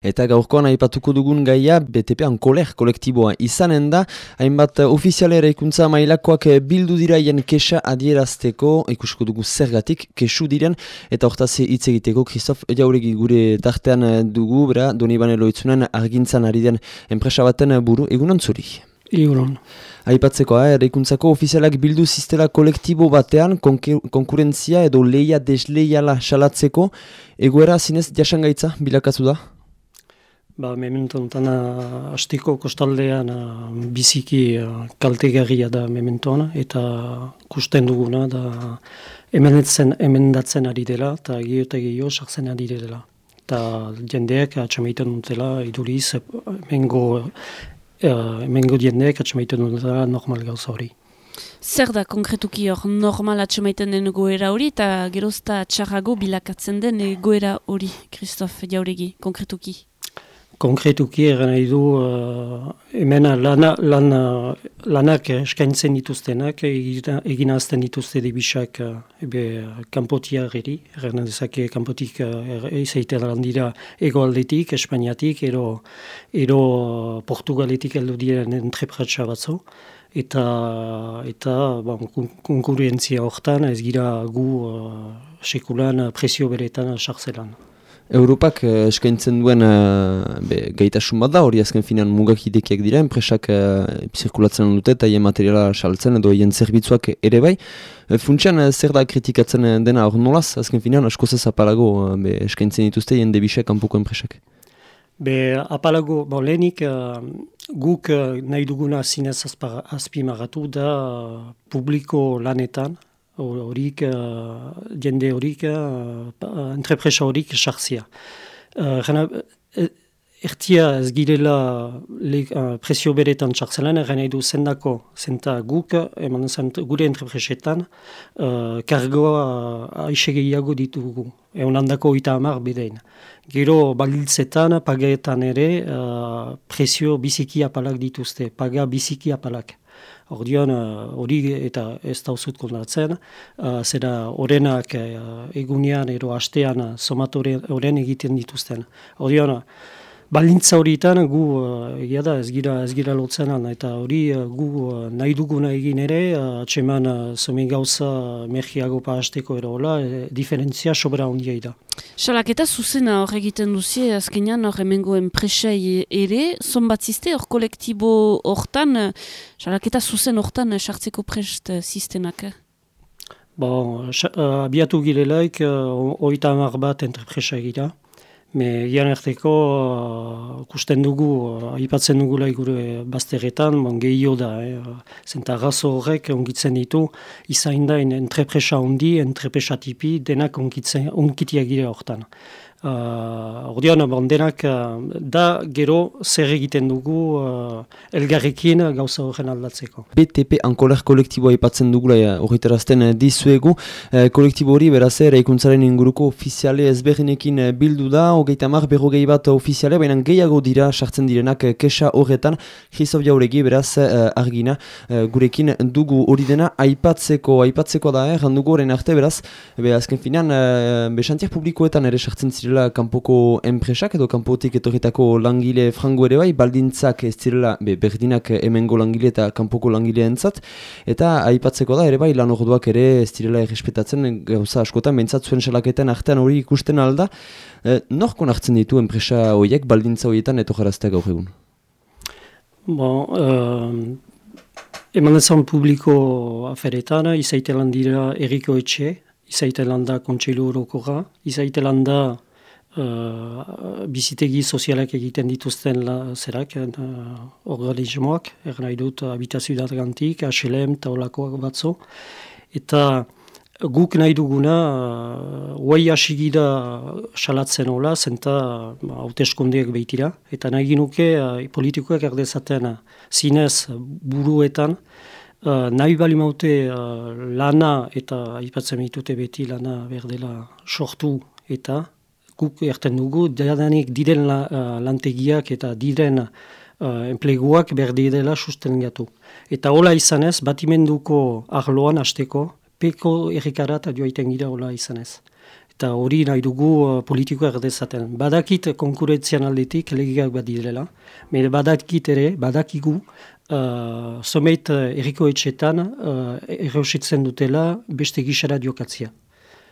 Eta gaurkoan aipatuko dugun gaia BTP Ankoler kolektiboa izanen da, hainbat ofizialera ikuntza mailakoak bildu diraien kesa adierazteko, ikusko dugu zergatik, kesu diren, eta hortaz hitz egiteko, Kristof Jauregi gure tartean dugu, bera, doni banelo itzunen argintzan ari den enpresa baten buru, egunon zuri? Egunon. Aipatzeko, eh, eraikuntzako ofizialak bildu ziztela kolektibo batean, konkurentzia edo leia desleiala salatzeko, egoera zinez jasangaitza bilakazu da? Ba, memento enten hastiko kostaldean biziki kaltegarria da memento eta kusten duguna da emendatzen, emendatzen ari dela eta gehiota gehiago sartzen ari dela. Eta jendeak atxamaiten dutela iduriz emengo, emengo jendeak atxamaiten dutela normal gauza hori. Zer da konkretuki hor normal atxamaiten den goera hori eta gerozta txarrago bilakatzen den goera hori, Kristof Jauregi, konkretuki? Konkretuki eran nahi du uh, hemen lana, lana, lanak eskaintzen dituztenak egin azten dituzte dibisak uh, ebe kanpotia geri, eran dezake kanpotik uh, izaiten lan dira egoaldetik, Espainiatik, ero, ero Portugaletik heldu diren entrepratsa batzu. Eta, eta bon, konkurentzia hortan ez gira gu uh, sekulan presio beretan sartzelan. Europak uh, eskaintzen duen uh, be, gaitasun bat da, hori azken finan mugak idekiak dira, enpresak uh, zirkulatzen dute eta hien materiala saltzen edo hien zerbitzuak ere bai. Uh, Funtsian zer da kritikatzen dena hor nolaz, azken finan asko apalago uh, be, eskaintzen dituzte hien debisek kanpoko enpresak? Be apalago, bo lehenik guk nahi duguna zinez azpimagatu da publiko lanetan, horik, uh, jende horik, uh, entrepresa horik sartzia. Uh, ertia ez girela uh, presio beretan sartzelan, erren edu zendako, zenta guk, eman zent, gure entrepresetan, uh, kargoa uh, aixegeiago ditugu, egon handako oita amar bedein. Gero balditzetan, pagaetan ere, uh, presio biziki apalak dituzte, paga biziki apalak. Ordion hori eta ez da uzut kondatzen, uh, zera horrenak uh, egunean ero hastean somatore horren egiten dituzten. Ordion, balintza horietan gu uh, egia da ez gira, ez gira lotzen eta hori uh, gu uh, nahi duguna egin ere, uh, atseman uh, zomen gauza merkiago pahasteko erola, e, diferentzia sobera ondia da. Salak eta zuzena hor egiten duzie, azkenean hor emengo enpresei ere, zonbatziste hor kolektibo hortan, salak eta zuzen hortan sartzeko prest zistenak? Bon, uh, abiatu girelaik, uh, oita amar bat entrepresa egira. Me gian erteko, uh, kusten dugu, uh, aipatzen dugu lai gure bazteretan, bon, gehio da, eh, zenta razo horrek ongitzen ditu, izain da entrepresa ondi, entrepresa tipi, denak ongitiak gire hortan. Uh, Ordean, bon, denak uh, da gero zer egiten dugu uh, elgarrekin gauza horren aldatzeko. BTP Ankoler kolektiboa ipatzen dugula horretarazten uh, dizuegu. Uh, kolektibo hori beraz eraikuntzaren inguruko ofiziale ezberdinekin bildu da, hogeita mar berrogei bat ofiziale, baina gehiago dira sartzen direnak kesa horretan, Christoph Jauregi beraz argina gurekin dugu hori dena aipatzeko, aipatzeko da, eh, randugu horren arte beraz, be, azken finan, uh, besantiak publikoetan ere sartzen ziren direla kanpoko enpresak edo kanpotik etorritako langile frango ere bai, baldintzak ez direla be, berdinak hemengo langile eta kanpoko langile entzat, eta aipatzeko da ere bai lan orduak ere ez direla errespetatzen gauza askotan, bentsat zuen salaketan artean hori ikusten alda, e, norko nartzen ditu enpresa horiek baldintza horietan eto jaraztea gaur egun? Bon, uh, eman ezan publiko aferetan, izaitelan dira eriko etxe, izaitelan da kontseilu horokora, izaitelan da uh, bizitegi sozialak egiten dituzten la, zerak, uh, organismoak, er nahi dut habitazio dargantik, HLM eta olakoak batzo. Eta guk nahi duguna, uh, uai asigida salatzen hola, zenta haute eskondeak behitira. Eta nahi ginuke uh, politikoak erdezaten uh, zinez buruetan, Uh, nahi bali maute uh, lana eta aipatzen ditute beti lana berdela sortu eta guk erten dugu, dadanik diren la, uh, lantegiak eta diren uh, enpleguak berdi dela susten gatu. Eta hola izanez, batimenduko arloan hasteko, peko errikara eta gira hola izanez. eta hori nahi dugu uh, politikoa erdezaten. Badakit konkurentzian aldetik legigak bat direla, badakit ere, badakigu, uh, someit erriko etxetan uh, dutela beste gisara diokatzia.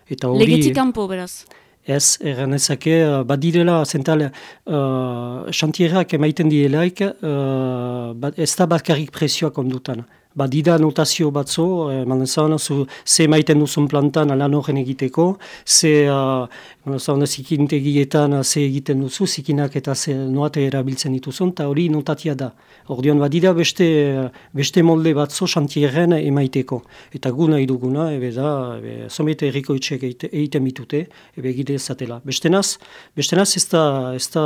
Eta hori... Legetik kanpo, beraz? Ez, erran ezake, uh, badirela, zental, uh, xantierrak emaiten dielaik, uh, ez da bakarrik presioak ondutan ba, dida notazio batzo, eh, manezan, zu, ze maiten duzun plantan lan horren egiteko, ze, uh, manezan, zikintegietan ze egiten duzu, zikinak eta ze noate erabiltzen dituzun, eta hori notatia da. Ordion, ba, dida beste, beste molde batzo xantierren emaiteko. Eta gu nahi duguna, ebe da, ebe, somete erriko itxek egiten bitute, ebe egite ezatela. Bestenaz, bestenaz ez da, ez da,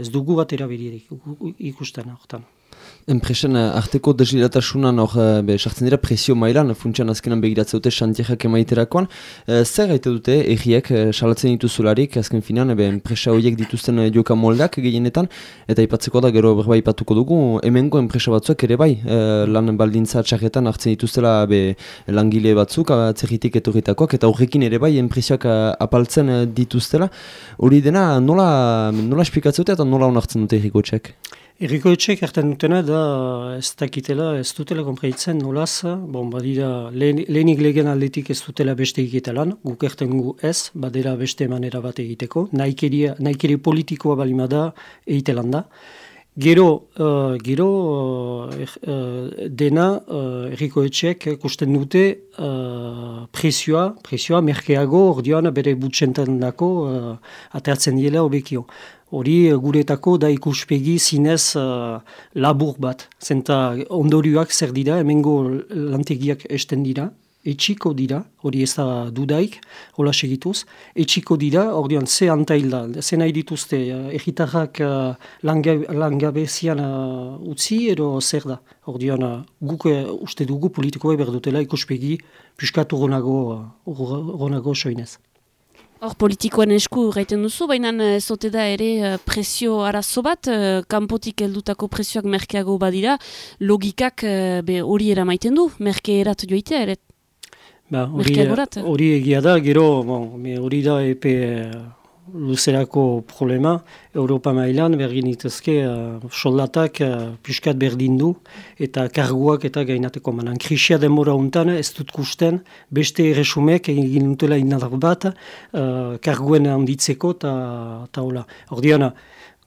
ez dugu bat erabilirik ikusten, hortan. Enpresen eh, arteko desiratasunan hor eh, sartzen dira presio mailan, funtsian azkenan begiratzen dute xantiekak emaiterakoan. E, zer gaite dute egiek salatzen dituzularik, azken finan, ebe, enpresa horiek dituzten joka moldak gehienetan, eta ipatzeko da gero berba ipatuko dugu, hemengo enpresa batzuak ere bai, lan baldintza txarretan hartzen dituztela be, langile batzuk, atzerritik etorritakoak, eta horrekin ere bai, enpresioak apaltzen dituztela. Hori dena, nola, nola esplikatzen dute eta nola onartzen dute egiko txek? Eriko etxek erten dutena da ez dakitela, ez dutela kompreitzen nolaz, bon, badira lehenik lehen aldetik ez dutela beste egitelan, guk erten gu ez, badera beste manera bat egiteko, naikeri politikoa balima da egitelan da. Gero, uh, gero uh, dena uh, erriko etxek kusten dute uh, presioa, presioa merkeago ordioan bere butxentan dako uh, atertzen diela obekio hori eh, guretako da ikuspegi zinez uh, labur bat. Zenta ondorioak zer dira, hemengo lantegiak esten dira, etxiko dira, hori ez da dudaik, hola segituz, etxiko dira, hori ze antail da, ze nahi dituzte, uh, egitarrak uh, langabezian uh, utzi, edo zer da. Hori uh, guk uh, uste dugu politikoa berdutela ikuspegi, piskatu ronago, uh, soinez. Hor politikoen esku gaiten duzu, baina eh, zote da ere eh, presio arazo bat, eh, kanpotik heldutako presioak merkeago badira, logikak hori eramaiten du, merke erat joitea ere. Ba, hori egia da, gero hori da epe luzerako problema, Europa mailan bergin itezke uh, soldatak uh, piskat berdin du eta karguak eta gainateko manan. Krisia demora untan ez dut kusten beste erresumek egin dutela inadar bat uh, karguen handitzeko eta hola. Ordiana,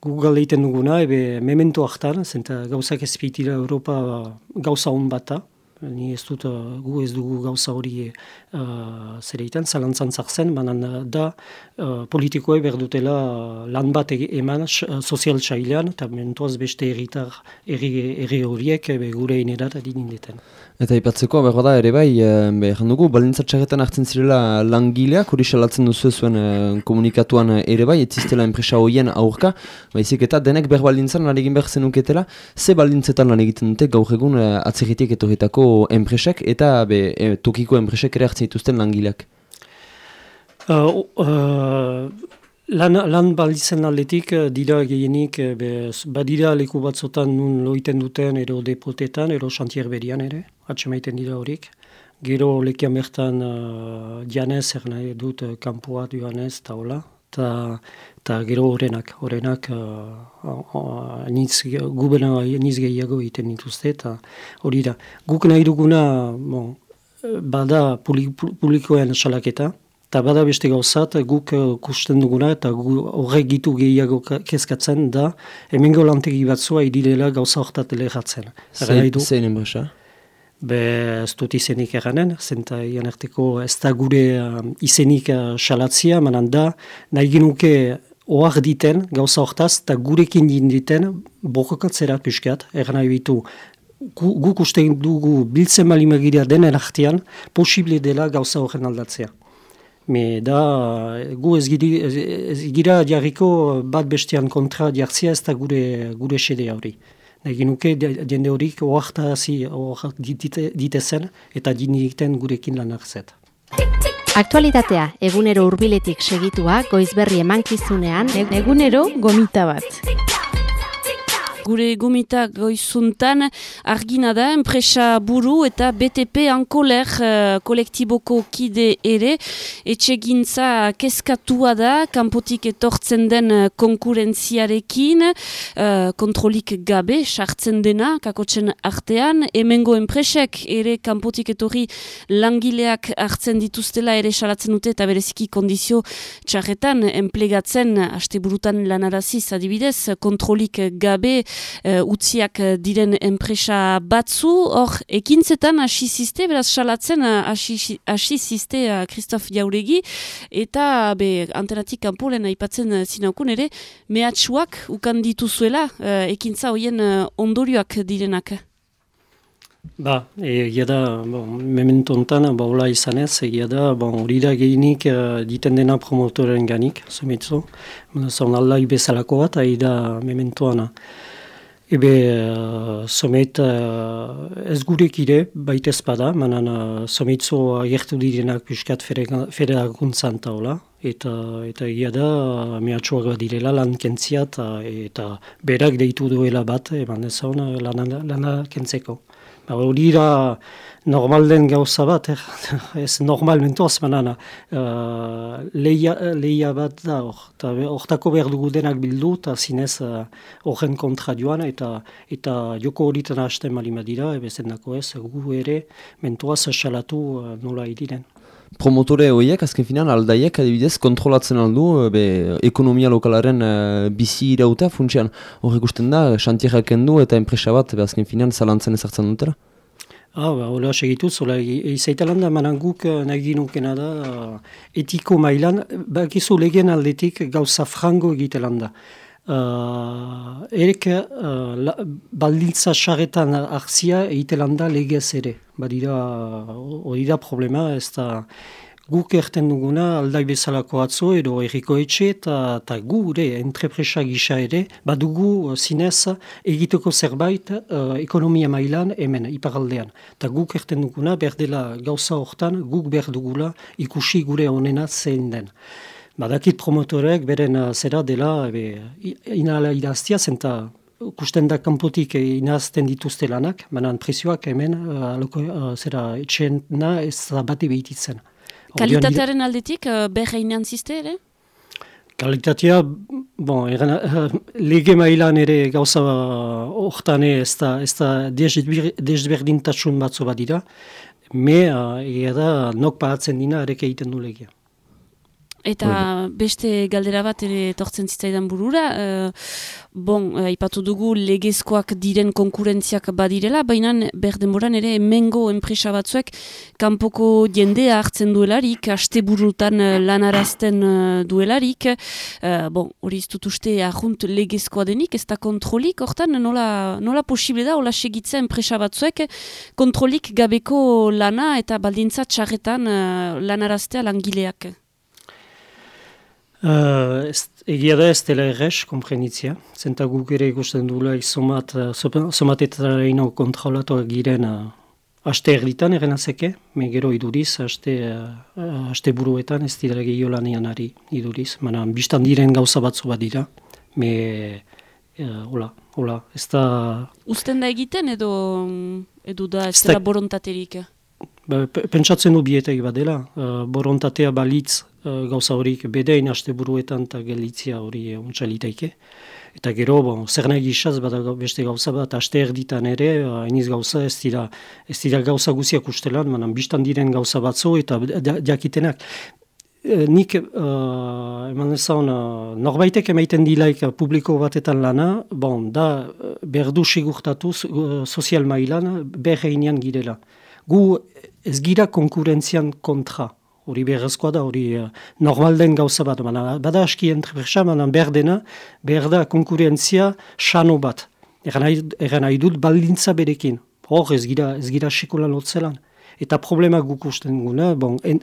Google egiten duguna, ebe memento hartan, zenta gauzak ezpeitila Europa gauza hon bata, ni ez dut, gu ez dugu gauza hori uh, zer egiten, zalantzan zartzen, banan da uh, politikoa berdutela lan bat eman uh, sozial txailean, eta mentuaz beste erritar erri horiek gure inerat adin indeten. Eta ipatzeko, behar da ere bai, behar dugu, balintzatxarretan hartzen zirela langileak, hori salatzen duzu zuen komunikatuan ere bai, ez ziztela enpresa hoien aurka, baizik eta denek behar balintzan lan egin behar zenuketela, ze balintzetan lan egiten dute gaur egun atzerritik enpresek eta be, e, tokiko enpresek ere hartzen dituzten langileak? Uh, uh, lan, lan balitzen aldetik uh, dira gehienik be, badira leku batzotan nun loiten duten ero depotetan, ero xantier berian ere, atxemaiten dira horik. Gero lekian bertan uh, dianez, er nahi dut uh, kanpoa duanez eta hola. Eta gero horrenak, horrenak uh, niz, gubena niz gehiago egiten dituzte, eta hori da. Guk nahi duguna, bon, bada publikoen salaketa, eta bada beste gauzat, guk uh, kusten duguna, eta horrek gitu gehiago kezkatzen da, hemengo lantegi batzua idirela gauza horretat lehatzen. Zein enbresa? Be, ez dut izenik eranen, zenta ian erteko ez da gure uh, izenik uh, salatzia, manan da, nahi genuke ohar diten, gauza hortaz, eta gurekin diten, bokokatzera piskat, eran nahi bitu, guk uste dugu biltzen malimagiria denen artean, posible dela gauza horren aldatzea. Me da, gu ez gira jarriko bat bestean kontra jartzea ez da gure, gure sede hori. Egin nuke jende horik oakta hazi ditezen eta diniten gurekin lan arzet. Aktualitatea, egunero hurbiletik segitua, goizberri emankizunean, egunero gomita bat. Gure gomita goizuntan argina da, enpresa buru eta BTP ankoler uh, kolektiboko kide ere, etxegintza keskatua da, kanpotik etortzen den uh, konkurentziarekin, uh, kontrolik gabe, sartzen dena, kakotzen artean, hemengo enpresek ere kanpotik etorri langileak hartzen dituztela ere salatzen dute eta bereziki kondizio txarretan enplegatzen asteburutan lanaraziz adibidez kontrolik gabe uh, utziak diren enpresa batzu hor ekintzetan hasi beraz salatzen hasi ziste Kristof Jauregi eta be antenatik kanpolen aipatzen zinaukun ere mehatxuak ukan dituzuela uh, ekintza hoien ondorioak direnak Ba, egia da, bon, memento ontan, ba, hola izanez, egia da, bon, hori da gehinik uh, diten dena promotoren ganik, zumitzu. Zaun aldai bezalako bat, ahi da mementoana. Ebe, uh, somet, uh, ez gurek ire, baita espada, manan uh, somitzu agertu direnak piskat federakuntzan taula, eta, eta egia da, uh, mehatxuak bat direla lan kentzia, eta berak deitu duela bat, eman ez zaun, lan kentzeko. Ba, hori da normal den gauza bat, eh? ez normal mentoaz manana. Uh, leia, bat da hor. Hortako behar dugu denak bildu eta zinez uh, horren kontra joan eta eta joko horitan hasten malima dira, ebezen dako ez, gu ere mentoaz salatu uh, nola idiren. Promotore horiek, azken final, aldaiek adibidez, kontrolatzen aldu, be, ekonomia lokalaren uh, bizi irauta funtsian. Horrek usten da, xantierrak endu eta enpresa bat, be, azken final, zalantzen ezartzen dutera? Ah, ba, hola segituz, hola, izaitalan da manan guk nahi da, uh, etiko mailan, bakizu legen aldetik gauza frango egitelan da. Uh, erek uh, baldintza xarretan arzia egitelan da legez ere. Badira, hori da problema, ez da guk erten duguna aldai bezalako atzo edo erriko etxe eta gure entrepresa gisa ere badugu zinez egiteko zerbait uh, ekonomia mailan hemen iparaldean. Ta guk erten duguna berdela gauza hortan guk berdugula ikusi gure onena zein den. Badakit promotorek beren uh, zera dela be, inala idaztia zenta kusten da kanpotik inazten dituzte lanak, manan presioak hemen uh, aloko, uh, zera etxena ez bati behititzen. Kalitatearen aldetik, uh, berreinan ziste ere? Kalitatea, bon, eran, uh, lege mailan ere gauza hortan ez da, ez da desberdintasun batzu bat me, uh, da, nok pahatzen dina arek egiten du legea. Eta beste galdera bat ere tortzen zitzaidan burura, uh, bon, uh, ipatu dugu legezkoak diren konkurentziak badirela, baina berdenboran ere mengo enpresa batzuek kanpoko jendea hartzen duelarik, haste burutan uh, lanarazten duelarik, uh, bon, hori iztut uste ahunt legezkoa denik, ez da kontrolik, hortan nola, nola posible da, hola segitza enpresa batzuek kontrolik gabeko lana eta baldintza txarretan lanaraztea langileak. Uh, egia da ez dela errez, komprenitzia. Zenta guk ere ikusten duela izomat, uh, somatetara ino kontrolatuak giren uh, aste erditan eren azeke, me gero iduriz, aste, uh, aste buruetan ez dira gehiago lanian ari iduriz. Mana, biztan diren gauza batzu bat dira, me, uh, hola, hola, ez da... Usten da egiten edo, edo da ez dela borontaterik? Ba, pentsatzen du bietek badela, uh, borontatea balitz gauza horik bedein haste buruetan eta gelitzia hori untsa Eta gero, bon, zer nahi gizaz, bada beste gauza bat, haste erditan ere, hainiz gauza, ez dira, ez dira gauza guziak ustelan, manan biztan diren gauza batzu eta diakitenak. E, nik, uh, eman ezan, uh, norbaitek emaiten dilaik publiko batetan lana, bon, da, berdu sigurtatu uh, sozial mailan, berreinean girela. Gu ez gira konkurentzian kontra hori beharrezkoa da, hori uh, normal den gauza bat, mana, bada aski entrepresa, manan behar dena, behar da konkurentzia xano bat. Egan nahi dut baldintza berekin. Hor ez gira, ez gira sekola lotzelan. Eta problema guk usten guna, bon, en,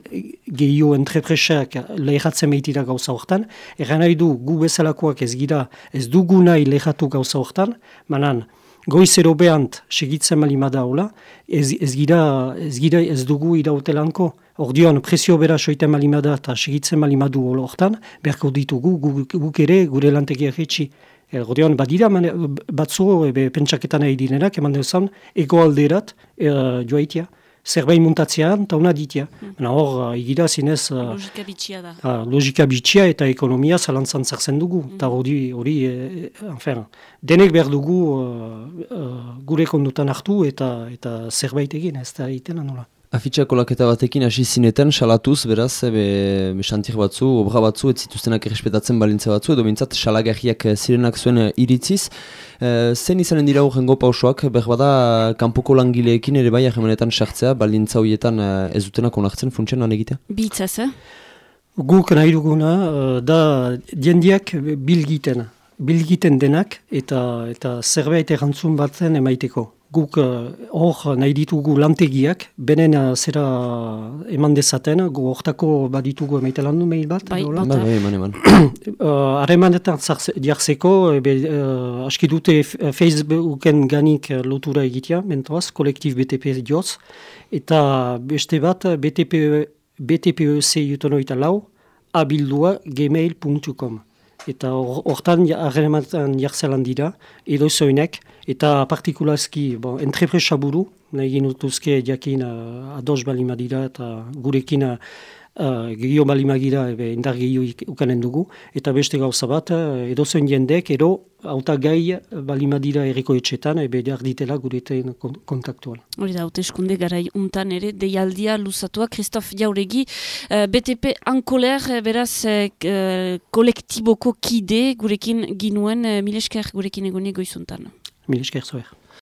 gehio entrepresak lehatzen behitira gauza hortan, egan nahi du gu bezalakoak ez gira, ez dugu nahi lehatu gauza hortan, manan, goizero behant segitzen malimada hola, ez, ez, gira, ez gira ez dugu irautelanko. Ordion, presio bera soiten malimada eta segitzen malimadu hortan, berko ditugu guk, guk ere gure lantegiak etxi. Errodean, badira mane, batzu ebe, pentsaketan nahi direnak, eman duzan, egoalderat e, joaitia, zerbait muntatzean, eta una ditia. Mm. Hor, egira zinez... Logika bitxia da. Uh, logika bitxia eta ekonomia zalantzan zartzen dugu. Eta mm. hori, hori e, e, denek behar dugu uh, gure kondutan hartu eta, eta zerbait egin, ez da egiten nola. Afitxako laketa batekin hasi zinetan, salatuz, beraz, ebe, xantir batzu, obra batzu, ez zituztenak errespetatzen balintza batzu, edo bintzat, salagarriak zirenak zuen iritziz. E, zen izanen dira horrengo pausoak, berbada, kanpoko langileekin ere bai ahemanetan sartzea, balintza horietan ez dutenak onartzen funtsian lan egitea? Bitzaz, eh? Guk nahi duguna, da diendiak bilgiten, bilgiten denak, eta, eta zerbait errantzun batzen emaiteko guk eh, hor nahi ditugu lantegiak, benen uh, zera eman dezaten, gu hortako baditugu emaite lan du mail bat? Bai, bat. Bai, eman, eman. Haremanetan jartzeko, uh, aski dute Facebooken ganik lotura egitea, mentoaz, kolektif BTP dioz, eta beste bat BTP, BTPEC jutonoita lau, abildua gmail.com eta hortan harremanetan jartzelan dira, edo zoinek, eta partikulazki, bon, entrepresa buru, nahi genutuzke jakin uh, ados balima dira eta gurekin uh, uh, gehiago balima gira ebe indar gehiago ukanen dugu, eta beste gauza bat, uh, edo zoin jendek, edo auta gai balima dira eriko etxetan, ebe ditela gureteen kontaktuan. Hori da, haute eskunde garai untan ere, deialdia luzatua, Kristof Jauregi, uh, BTP Ankoler, beraz, uh, kolektiboko kide gurekin ginuen, uh, milesker gurekin egonik goizuntan. Mil esker zoer.